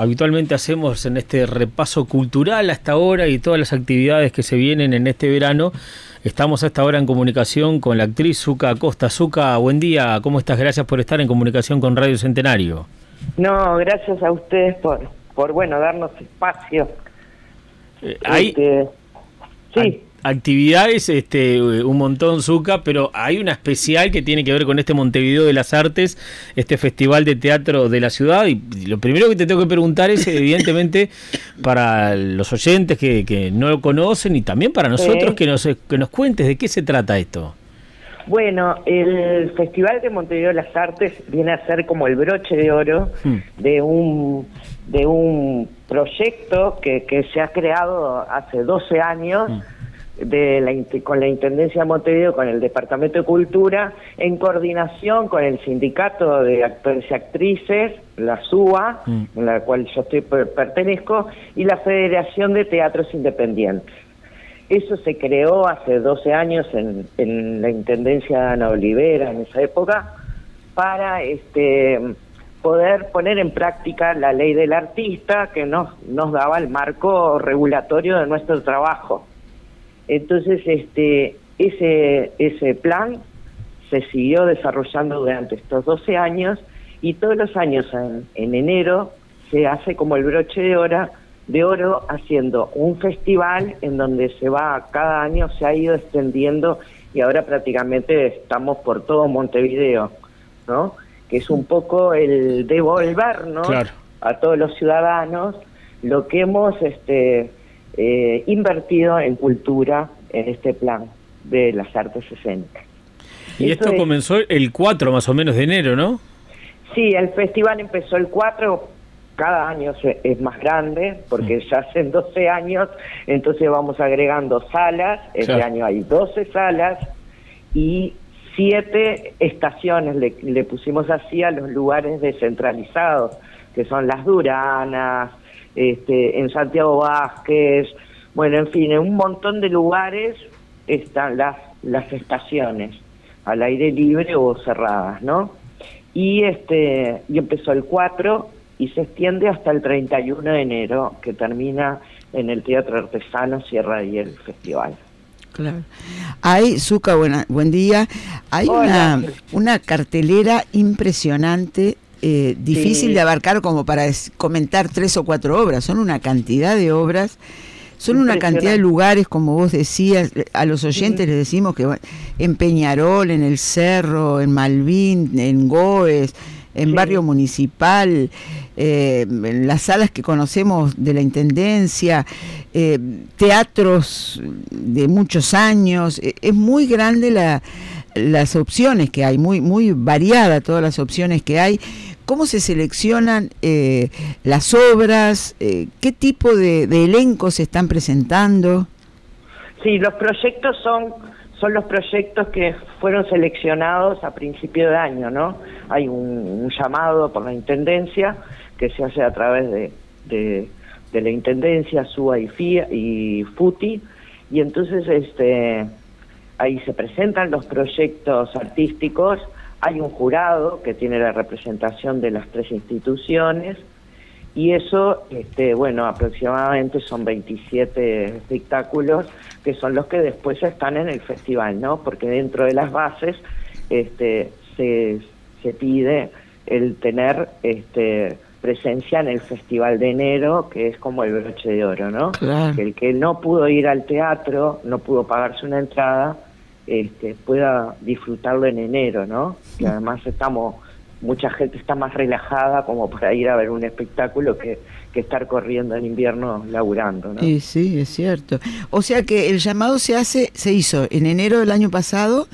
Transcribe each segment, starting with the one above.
habitualmente hacemos en este repaso cultural hasta ahora y todas las actividades que se vienen en este verano. Estamos hasta ahora en comunicación con la actriz Zuka Acosta. Zuka, buen día, ¿cómo estás? Gracias por estar en comunicación con Radio Centenario. No, gracias a ustedes por, por bueno, darnos espacio. Eh, este, sí actividades, este, un montón, Zuka, pero hay una especial que tiene que ver con este Montevideo de las Artes, este festival de teatro de la ciudad. Y lo primero que te tengo que preguntar es, evidentemente, para los oyentes que, que no lo conocen y también para nosotros que, nos, que nos cuentes de qué se trata esto. Bueno, el Festival de Montevideo de las Artes viene a ser como el broche de oro hmm. de un de un proyecto que, que se ha creado hace 12 años. Hmm de la, con la Intendencia de Montevideo, con el Departamento de Cultura, en coordinación con el Sindicato de Actores y Actrices, la SUA, mm. en la cual yo estoy, pertenezco, y la Federación de Teatros Independientes. Eso se creó hace 12 años en, en la Intendencia de Ana Olivera, en esa época, para este poder poner en práctica la ley del artista que nos, nos daba el marco regulatorio de nuestro trabajo. Entonces, este, ese, ese plan se siguió desarrollando durante estos 12 años y todos los años en, enero se hace como el broche de oro, de oro haciendo un festival en donde se va, cada año se ha ido extendiendo y ahora prácticamente estamos por todo Montevideo, ¿no? Que es un poco el devolvernos a todos los ciudadanos lo que hemos este, eh, invertido en cultura en este plan de las artes escénicas. Y esto, comenzó el 4 más o menos de enero, ¿no? Sí, el festival empezó el 4, cada año es más grande, porque ya hace 12 años, entonces vamos agregando salas, este año hay 12 salas y siete estaciones, le, le pusimos así a los lugares descentralizados, que son las Duranas, este, en Santiago Vázquez, bueno, en fin, en un montón de lugares están las, las estaciones, al aire libre o cerradas, ¿no? Y, este, y empezó el 4 y se extiende hasta el 31 de enero, que termina en el Teatro Artesano Sierra y el festival. Claro. Hay, Zuka, buena, buen día. Hay una, una cartelera impresionante eh, difícil de abarcar como para comentar tres o cuatro obras, son una cantidad de obras, son una cantidad de lugares, como vos decías, a los oyentes les decimos que en Peñarol, en el Cerro, en Malvin, en Goes, en Barrio Municipal, eh, en las salas que conocemos de la Intendencia, eh, teatros de muchos años, es muy grande la las opciones que hay, muy, muy variada todas las opciones que hay. ¿Cómo se seleccionan eh, las obras? Eh, ¿Qué tipo de, elencos se están presentando? Sí, los proyectos son, son los proyectos que fueron seleccionados a principio de año, ¿no? Hay un, llamado por la Intendencia que se hace a través de, de, de la Intendencia, SUA y, y FUTI, y entonces este ahí se presentan los proyectos artísticos, hay un jurado que tiene la representación de las tres instituciones y eso, este, bueno, aproximadamente son 27 espectáculos que son los que después están en el festival, ¿no? Porque dentro de las bases este, se, se pide el tener este, presencia en el Festival de Enero, que es como el broche de oro, ¿no? Que el que no pudo ir al teatro, no pudo pagarse una entrada, este, pueda disfrutarlo en enero, ¿no? Que además estamos, mucha gente está más relajada como para ir a ver un espectáculo que, que estar corriendo en invierno laburando, ¿no? Sí, sí, es cierto. O sea que el llamado se hace, se hizo en enero del año pasado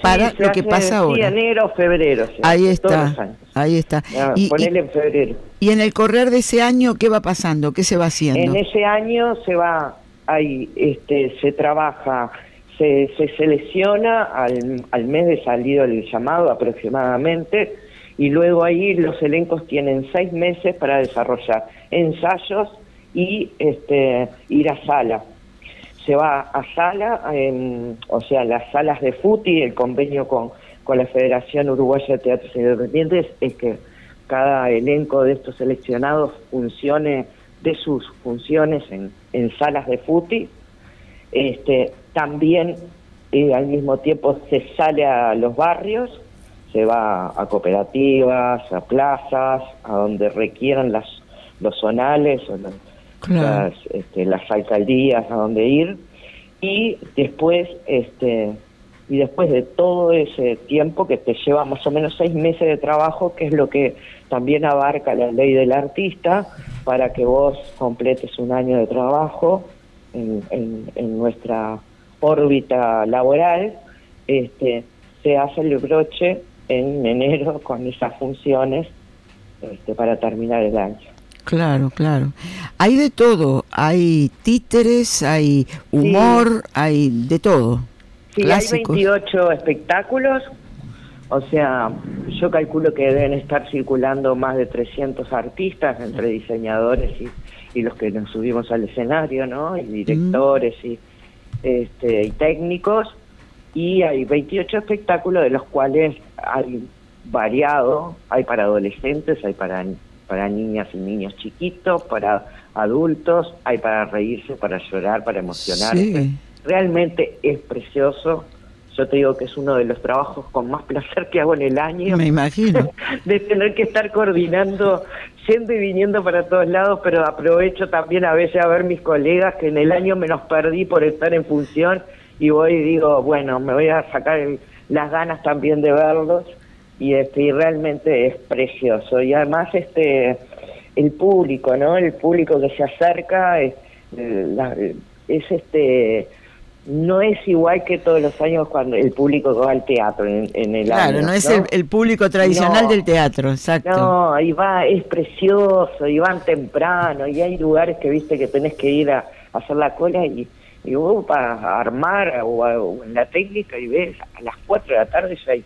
para lo que pasa ahora. Sí, enero, febrero. ahí está, ahí está. y, en febrero. Y en el correr de ese año, ¿qué va pasando? ¿Qué se va haciendo? En ese año se va, ahí, este, se trabaja se, selecciona al, al mes de salido el llamado aproximadamente y luego ahí los elencos tienen seis meses para desarrollar ensayos y este, ir a sala. Se va a sala, o sea, las salas de FUTI, el convenio con, con la Federación Uruguaya de Teatros Independientes es que cada elenco de estos seleccionados funcione de sus funciones en, en salas de fútbol. Este, también eh, al mismo tiempo se sale a los barrios, se va a cooperativas, a plazas, a donde requieran las, los zonales o las, este, las alcaldías a donde ir. Y después este y después de todo ese tiempo que te lleva más o menos seis meses de trabajo, que es lo que también abarca la ley del artista, para que vos completes un año de trabajo en, en, nuestra órbita laboral, este, se hace el broche en enero con esas funciones este, para terminar el año. Claro, claro. Hay de todo, hay títeres, hay humor, hay de todo. Sí, hay 28 espectáculos, o sea, yo calculo que deben estar circulando más de 300 artistas entre diseñadores y, y los que nos subimos al escenario, ¿no? Y directores y, este, y técnicos. Y hay 28 espectáculos de los cuales hay variado, hay para adolescentes, hay para, para niñas y niños chiquitos, para adultos, hay para reírse, para llorar, para emocionarse realmente es precioso. Yo te digo que es uno de los trabajos con más placer que hago en el año. Me imagino. de tener que estar coordinando, yendo y viniendo para todos lados, pero aprovecho también a veces a ver mis colegas que en el año me los perdí por estar en función y voy y digo, bueno, me voy a sacar las ganas también de verlos y este y realmente es precioso y además este el público, ¿no? El público que se acerca es, eh, es este no es igual que todos los años cuando el público va al teatro en, el claro, Claro, no es El, público tradicional del teatro, exacto. No, ahí va, es precioso, y van temprano, y hay lugares que viste que tenés que ir a, hacer la cola y, y vos para armar o, en la técnica y ves a las 4 de la tarde ya hay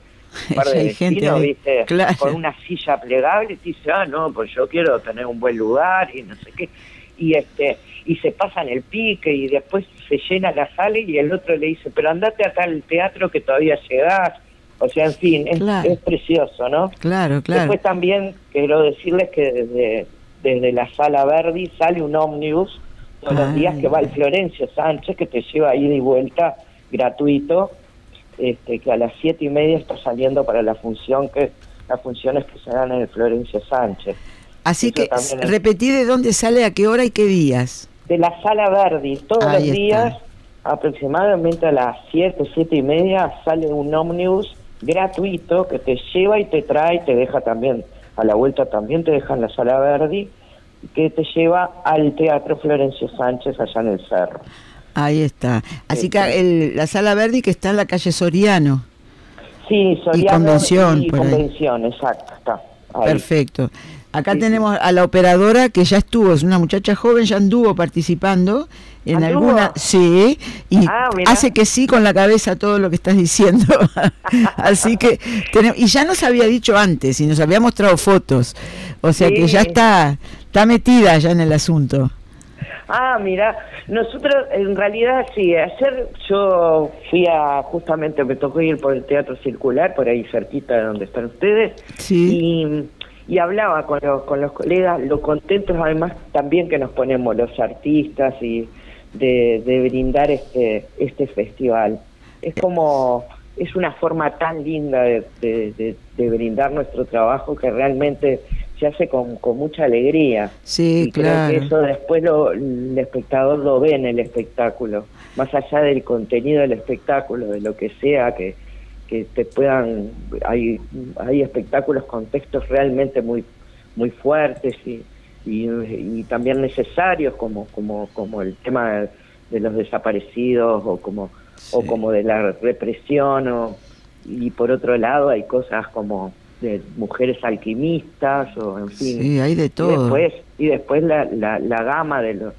un par de vecinos, viste, con una silla plegable y te dice, ah, no, pues yo quiero tener un buen lugar y no sé qué. Y este y se pasan el pique y después se llena la sala y el otro le dice, pero andate acá al teatro que todavía llegás. O sea, en fin, es, precioso, ¿no? Claro, claro. Después también quiero decirles que desde, desde la sala Verdi sale un ómnibus todos los días que va al Florencio Sánchez, que te lleva ida y vuelta gratuito, este, que a las siete y media está saliendo para la función que las funciones que se dan en el Florencio Sánchez. Así que repetí de dónde sale, a qué hora y qué días de la Sala Verdi. Todos los días, aproximadamente a las 7, 7 y media, sale un ómnibus gratuito que te lleva y te trae, te deja también, a la vuelta también te deja en la Sala Verdi, que te lleva al Teatro Florencio Sánchez allá en el Cerro. Ahí está. Así que este. la Sala Verdi que está en la calle Soriano. Sí, Soriano y Convención. Y Convención, exacto, está. Perfecto. Acá tenemos a la operadora que ya estuvo, es una muchacha joven, ya anduvo participando en alguna, sí, y ah, hace que sí con la cabeza todo lo que estás diciendo. Así que tenemos, y ya nos había dicho antes y nos había mostrado fotos, o sea que ya está, está metida ya en el asunto. Ah, mira, nosotros en realidad sí, ayer yo fui a, justamente me tocó ir por el Teatro Circular, por ahí cerquita de donde están ustedes, sí. y y hablaba con los, con los colegas, lo contentos además también que nos ponemos los artistas y de, de brindar este, este festival. Es como, es una forma tan linda de, de, de brindar nuestro trabajo que realmente se hace con, con mucha alegría. Sí, claro. Creo que eso después lo, el espectador lo ve en el espectáculo, más allá del contenido del espectáculo, de lo que sea que que te puedan hay hay espectáculos con textos realmente muy muy fuertes y, y, también necesarios como como como el tema de, los desaparecidos o como o como de la represión o y por otro lado hay cosas como de mujeres alquimistas o en fin. Sí, hay de todo. y después y después la, la, la gama del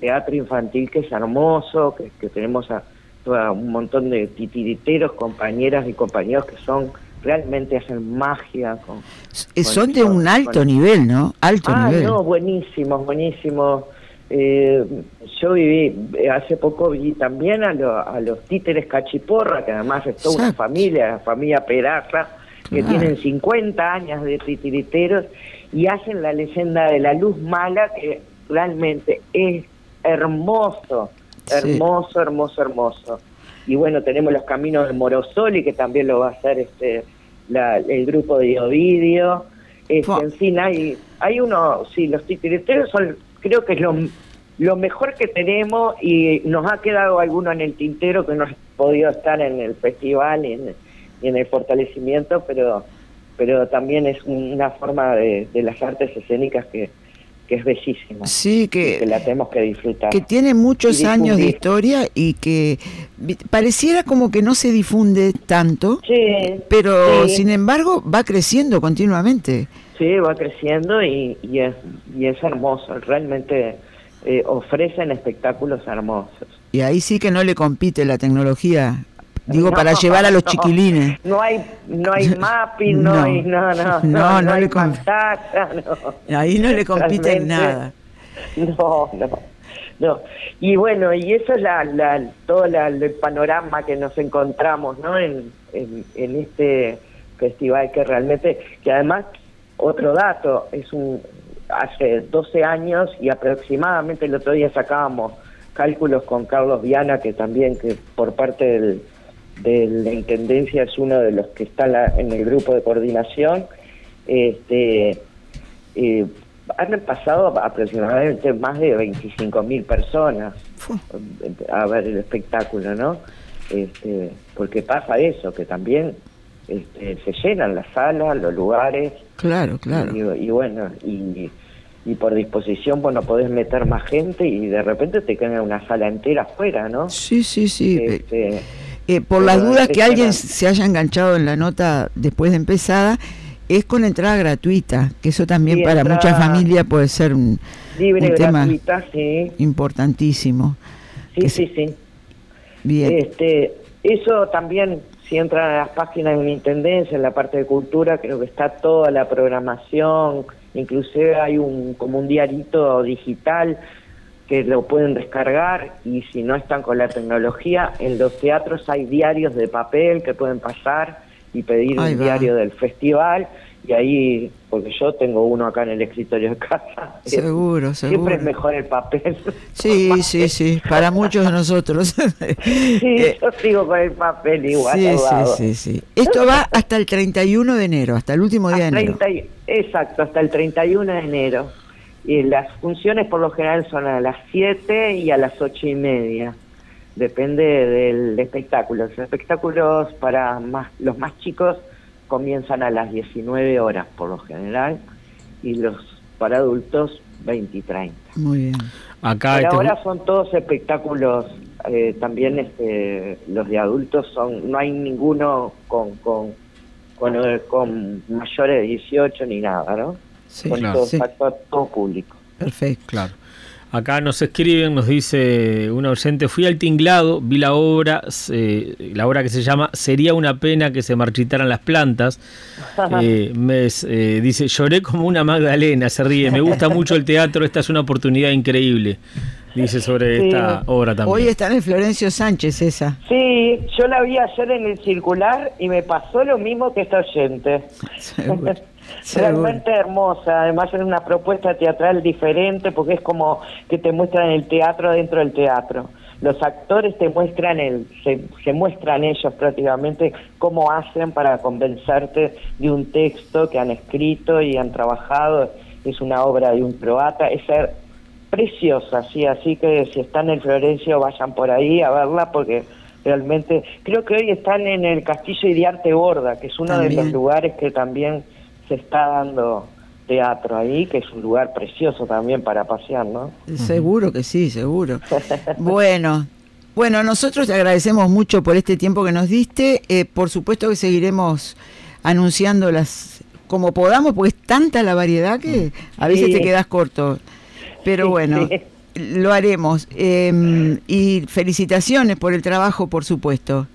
teatro infantil que es hermoso que, que tenemos a un montón de titiriteros, compañeras y compañeros que son realmente hacen magia. Con, son de un alto nivel, ¿no? Alto ah, nivel. no, buenísimos, buenísimos. Eh, yo viví, hace poco vi también a, a los títeres cachiporra, que además es toda una familia, la familia Peraza, que tienen 50 años de titiriteros y hacen la leyenda de la luz mala que realmente es hermoso, hermoso, hermoso, hermoso. Y bueno, tenemos los caminos de Morosoli, que también lo va a hacer este el grupo de Ovidio. Este, en fin, hay, hay uno, sí, los titiriteros son, creo que es lo, lo mejor que tenemos y nos ha quedado alguno en el tintero que no ha podido estar en el festival y en, en el fortalecimiento, pero pero también es una forma de, de las artes escénicas que, que es bellísima. Sí, que, la tenemos que disfrutar. Que tiene muchos años de historia y que pareciera como que no se difunde tanto, sí, pero sin embargo va creciendo continuamente. Sí, va creciendo y, y, es, y es hermoso, realmente eh, ofrecen espectáculos hermosos. Y ahí sí que no le compite la tecnología Digo, para llevar a los chiquilines. No hay, no hay mapping, no, hay, no, no, no, no, le Ahí no le compiten nada. No, no, no. Y bueno, y eso es la, la, todo el panorama que nos encontramos, ¿no? En, en, en este festival que realmente, que además, otro dato, es un, hace 12 años y aproximadamente el otro día sacábamos cálculos con Carlos Viana, que también que por parte del de la Intendencia es uno de los que está en el grupo de coordinación. Este, eh, han pasado aproximadamente más de 25 mil personas a ver el espectáculo, ¿no? Este, porque pasa eso, que también este, se llenan las salas, los lugares. Claro, claro. Y, bueno, y, y, por disposición, bueno, podés meter más gente y de repente te queda una sala entera afuera, ¿no? Sí, sí, sí. Este, eh, por las dudas que alguien se haya enganchado en la nota después de empezada, es con entrada gratuita, que eso también para muchas familias puede ser un, tema importantísimo. Sí, sí, sí. Bien. Este, eso también, si entran a las páginas de la Intendencia, en la parte de cultura, creo que está toda la programación, inclusive hay un como un diarito digital que lo pueden descargar y si no están con la tecnología, en los teatros hay diarios de papel que pueden pasar y pedir un diario del festival y ahí, porque yo tengo uno acá en el escritorio de casa. Seguro, seguro. Siempre es mejor el papel. Sí, sí, sí, para muchos de nosotros. sí, eh, yo sigo con el papel igual. Sí, sí, sí, sí. Esto va hasta el 31 de enero, hasta el último día de enero. exacto, hasta el 31 de enero. Y las funciones por lo general son a las 7 y a las ocho y media. Depende del espectáculo. Los espectáculos para más, los más chicos comienzan a las 19 horas por lo general y los para adultos 20 y 30. Muy bien. Acá este ahora son todos espectáculos, eh, también este, los de adultos son, no hay ninguno con, con, con, con mayores de 18 ni nada, ¿no? Sí, claro. todo, público. Perfecto. Claro. Acá nos escriben, nos dice una oyente, fui al tinglado, vi la obra, la obra que se llama Sería una pena que se marchitaran las plantas. Eh, me, eh, dice, lloré como una Magdalena, se ríe, me gusta mucho el teatro, esta es una oportunidad increíble. Dice sobre esta obra también. Hoy está en Florencio Sánchez esa. Sí, yo la vi ayer en el circular y me pasó lo mismo que esta oyente. Realmente hermosa, además es una propuesta teatral diferente porque es como que te muestran el teatro dentro del teatro. Los actores te muestran el, se, muestran ellos prácticamente cómo hacen para convencerte de un texto que han escrito y han trabajado. Es una obra de un croata, es preciosa, sí, así que si están en Florencio vayan por ahí a verla porque realmente creo que hoy están en el Castillo de Arte Borda, que es uno de los lugares que también se está dando teatro ahí, que es un lugar precioso también para pasear, ¿no? Seguro que sí, seguro. bueno, bueno, nosotros te agradecemos mucho por este tiempo que nos diste. Eh, por supuesto que seguiremos anunciando las como podamos, porque es tanta la variedad que a veces te quedas corto. Pero bueno, lo haremos. Em, y felicitaciones por el trabajo, por supuesto.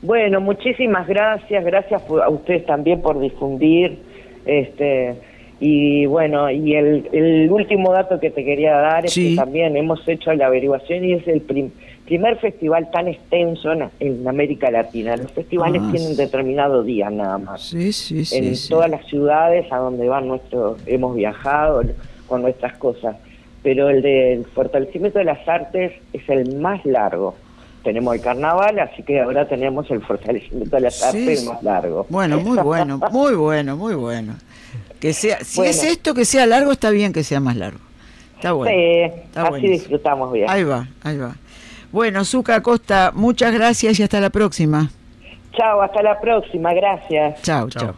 Bueno, muchísimas gracias. Gracias a ustedes también por difundir este, y bueno, y el, el último dato que te quería dar es que también hemos hecho la averiguación y es el primer festival tan extenso en, América Latina. Los festivales ah, tienen determinado día nada más. Sí, sí, sí. En todas las ciudades a donde van nuestros, hemos viajado con nuestras cosas. Pero el del fortalecimiento de las artes es el más largo tenemos el carnaval, así que ahora tenemos el fortalecimiento de las artes más largo. Bueno, muy bueno, muy bueno, muy bueno. Que sea, si es esto que sea largo, está bien que sea más largo. Está bueno. Sí, así disfrutamos bien. Ahí va, ahí va. Bueno, Zuka Costa, muchas gracias y hasta la próxima. Chao, hasta la próxima, gracias. Chao, chao.